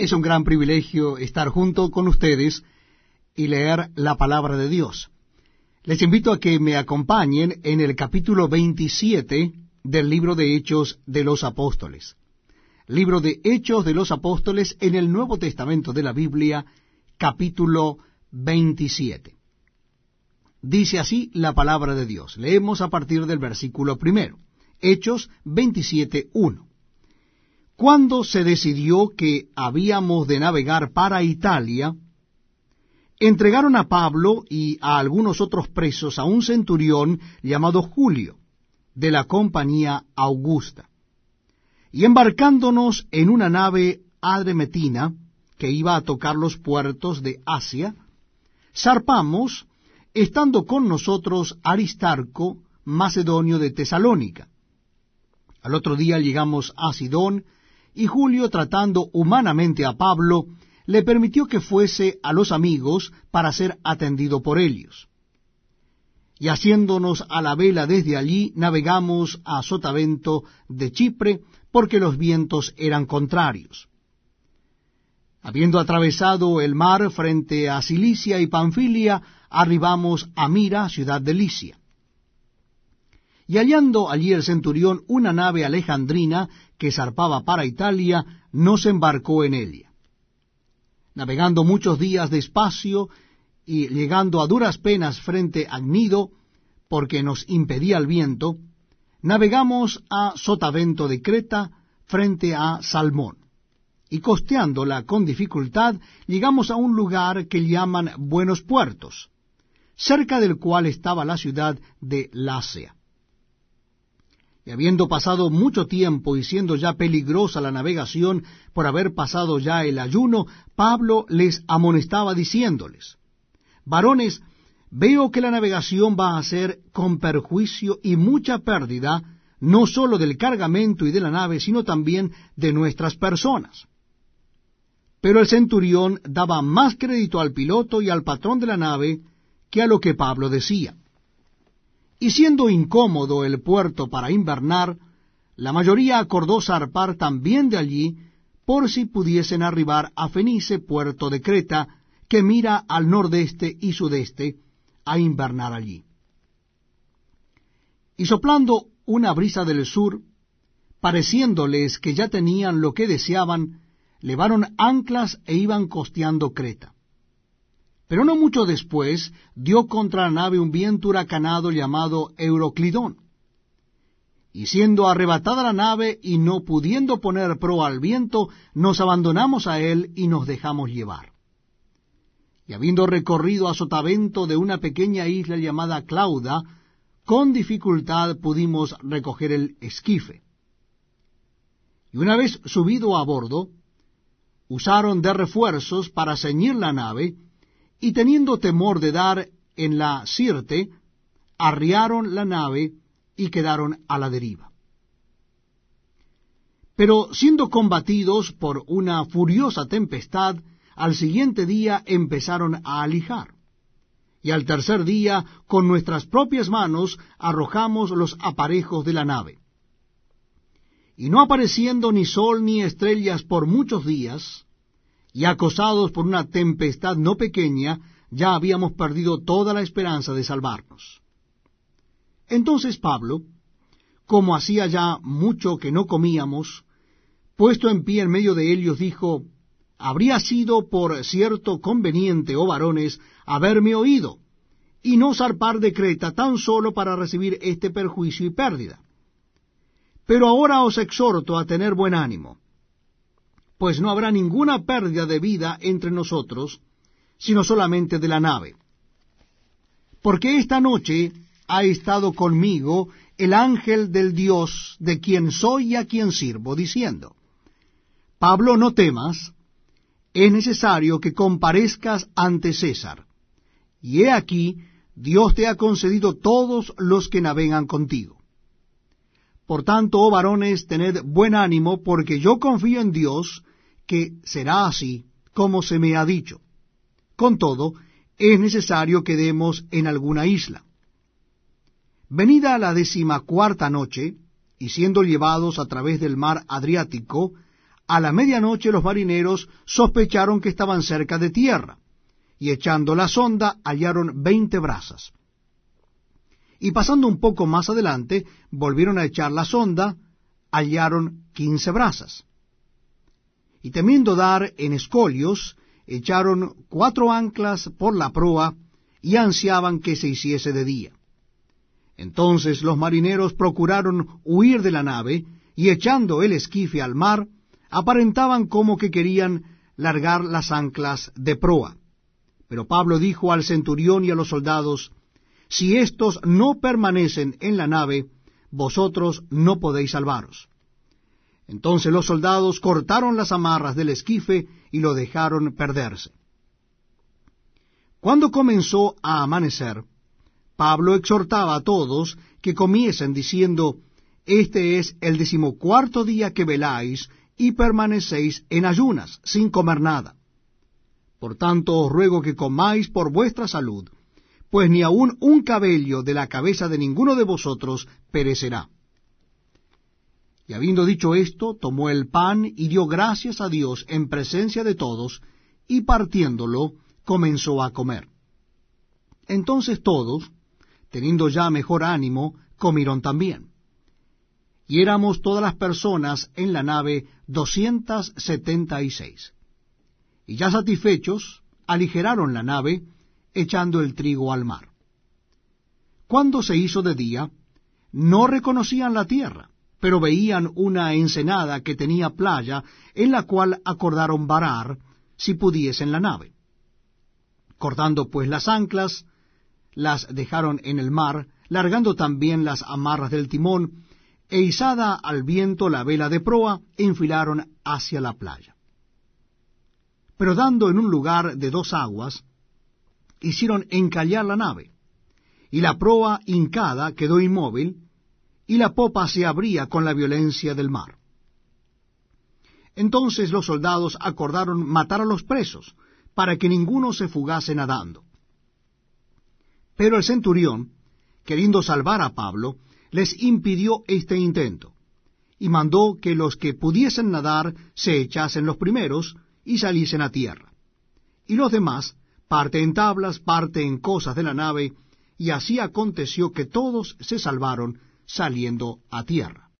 Es un gran privilegio estar junto con ustedes y leer la palabra de Dios. Les invito a que me acompañen en el capítulo 27 del libro de Hechos de los Apóstoles. Libro de Hechos de los Apóstoles en el Nuevo Testamento de la Biblia, capítulo 27. Dice así la palabra de Dios. Leemos a partir del versículo primero. Hechos 27, 1. Cuando se decidió que habíamos de navegar para Italia, entregaron a Pablo y a algunos otros presos a un centurión llamado Julio, de la compañía Augusta. Y embarcándonos en una nave adremetina, que iba a tocar los puertos de Asia, zarpamos, estando con nosotros Aristarco, macedonio de Tesalónica. Al otro día llegamos a Sidón, y Julio, tratando humanamente a Pablo, le permitió que fuese a los amigos para ser atendido por ellos. Y haciéndonos a la vela desde allí, navegamos a Sotavento de Chipre, porque los vientos eran contrarios. Habiendo atravesado el mar frente a Cilicia y Panfilia, arribamos a Mira, ciudad de Licia. Y hallando allí el centurión una nave alejandrina que zarpaba para Italia, no se embarcó en ella. Navegando muchos días despacio y llegando a duras penas frente a Gnido, porque nos impedía el viento, navegamos a Sotavento de Creta frente a Salmón. Y costeándola con dificultad, llegamos a un lugar que llaman Buenos Puertos, cerca del cual estaba la ciudad de Lácea. Habiendo pasado mucho tiempo y siendo ya peligrosa la navegación por haber pasado ya el ayuno, Pablo les amonestaba diciéndoles, Varones, veo que la navegación va a ser con perjuicio y mucha pérdida, no sólo del cargamento y de la nave, sino también de nuestras personas. Pero el centurión daba más crédito al piloto y al patrón de la nave que a lo que Pablo decía. Y siendo incómodo el puerto para invernar, la mayoría acordó zarpar también de allí, por si pudiesen arribar a Fenice, puerto de Creta, que mira al nordeste y sudeste, a invernar allí. Y soplando una brisa del sur, pareciéndoles que ya tenían lo que deseaban, levaron anclas e iban costeando Creta. Pero no mucho después dio contra la nave un viento huracanado llamado Euroclidón. Y siendo arrebatada la nave y no pudiendo poner pro al viento, nos abandonamos a él y nos dejamos llevar. Y habiendo recorrido a sotavento de una pequeña isla llamada Clauda, con dificultad pudimos recoger el esquife. Y una vez subido a bordo, usaron de refuerzos para ceñir la nave, y teniendo temor de dar en la Sirte, arriaron la nave y quedaron a la deriva. Pero siendo combatidos por una furiosa tempestad, al siguiente día empezaron a alijar. Y al tercer día, con nuestras propias manos, arrojamos los aparejos de la nave. Y no apareciendo ni sol ni estrellas por muchos días, y acosados por una tempestad no pequeña, ya habíamos perdido toda la esperanza de salvarnos. Entonces Pablo, como hacía ya mucho que no comíamos, puesto en pie en medio de ellos, dijo, Habría sido por cierto conveniente, oh varones, haberme oído, y no zarpar de Creta tan solo para recibir este perjuicio y pérdida. Pero ahora os exhorto a tener buen ánimo pues no habrá ninguna pérdida de vida entre nosotros, sino solamente de la nave. Porque esta noche ha estado conmigo el ángel del Dios de quien soy y a quien sirvo, diciendo, Pablo, no temas, es necesario que comparezcas ante César. Y he aquí, Dios te ha concedido todos los que navegan contigo. Por tanto, oh varones, tened buen ánimo, porque yo confío en Dios, que será así como se me ha dicho. Con todo, es necesario que demos en alguna isla. Venida la decimacuarta noche, y siendo llevados a través del mar Adriático, a la medianoche los marineros sospecharon que estaban cerca de tierra, y echando la sonda hallaron veinte brazas. Y pasando un poco más adelante, volvieron a echar la sonda, hallaron quince brazas. Y temiendo dar en escolios, echaron cuatro anclas por la proa, y ansiaban que se hiciese de día. Entonces los marineros procuraron huir de la nave, y echando el esquife al mar, aparentaban como que querían largar las anclas de proa. Pero Pablo dijo al centurión y a los soldados, Si éstos no permanecen en la nave, vosotros no podéis salvaros. Entonces los soldados cortaron las amarras del esquife y lo dejaron perderse. Cuando comenzó a amanecer, Pablo exhortaba a todos que comiesen diciendo, Este es el decimocuarto día que veláis y permanecéis en ayunas, sin comer nada. Por tanto os ruego que comáis por vuestra salud, pues ni aun un cabello de la cabeza de ninguno de vosotros perecerá. Y habiendo dicho esto, tomó el pan y dio gracias a Dios en presencia de todos, y partiéndolo, comenzó a comer. Entonces todos, teniendo ya mejor ánimo, comieron también. Y éramos todas las personas en la nave doscientas setenta y seis. Y ya satisfechos, aligeraron la nave, echando el trigo al mar. Cuando se hizo de día, no reconocían la tierra, pero veían una ensenada que tenía playa, en la cual acordaron varar, si pudiesen la nave. Cortando pues las anclas, las dejaron en el mar, largando también las amarras del timón, e izada al viento la vela de proa, enfilaron hacia la playa. Pero dando en un lugar de dos aguas, hicieron encallar la nave, y la proa hincada quedó inmóvil, y la popa se abría con la violencia del mar. Entonces los soldados acordaron matar a los presos, para que ninguno se fugase nadando. Pero el centurión, queriendo salvar a Pablo, les impidió este intento, y mandó que los que pudiesen nadar se echasen los primeros y saliesen a tierra. Y los demás, parte en tablas, parte en cosas de la nave, y así aconteció que todos se salvaron saliendo a tierra.